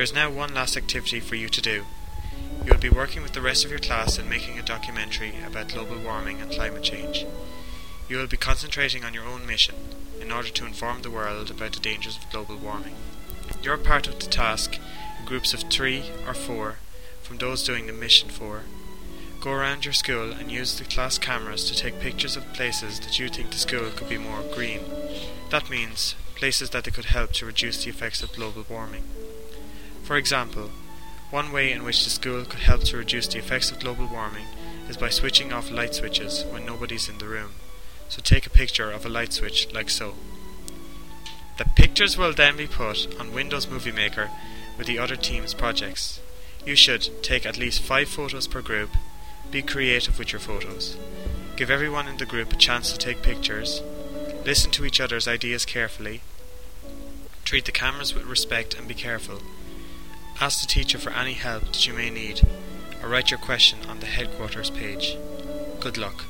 There is now one last activity for you to do. You will be working with the rest of your class in making a documentary about global warming and climate change. You will be concentrating on your own mission in order to inform the world about the dangers of global warming. You are part of the task in groups of three or four from those doing the mission for. Go around your school and use the class cameras to take pictures of places that you think the school could be more green. That means places that they could help to reduce the effects of global warming. For example, one way in which the school could help to reduce the effects of global warming is by switching off light switches when nobody's in the room. So take a picture of a light switch like so. The pictures will then be put on Windows Movie Maker with the other team's projects. You should take at least 5 photos per group, be creative with your photos, give everyone in the group a chance to take pictures, listen to each other's ideas carefully, treat the cameras with respect and be careful. Ask the teacher for any help that you may need, or write your question on the headquarters page. Good luck.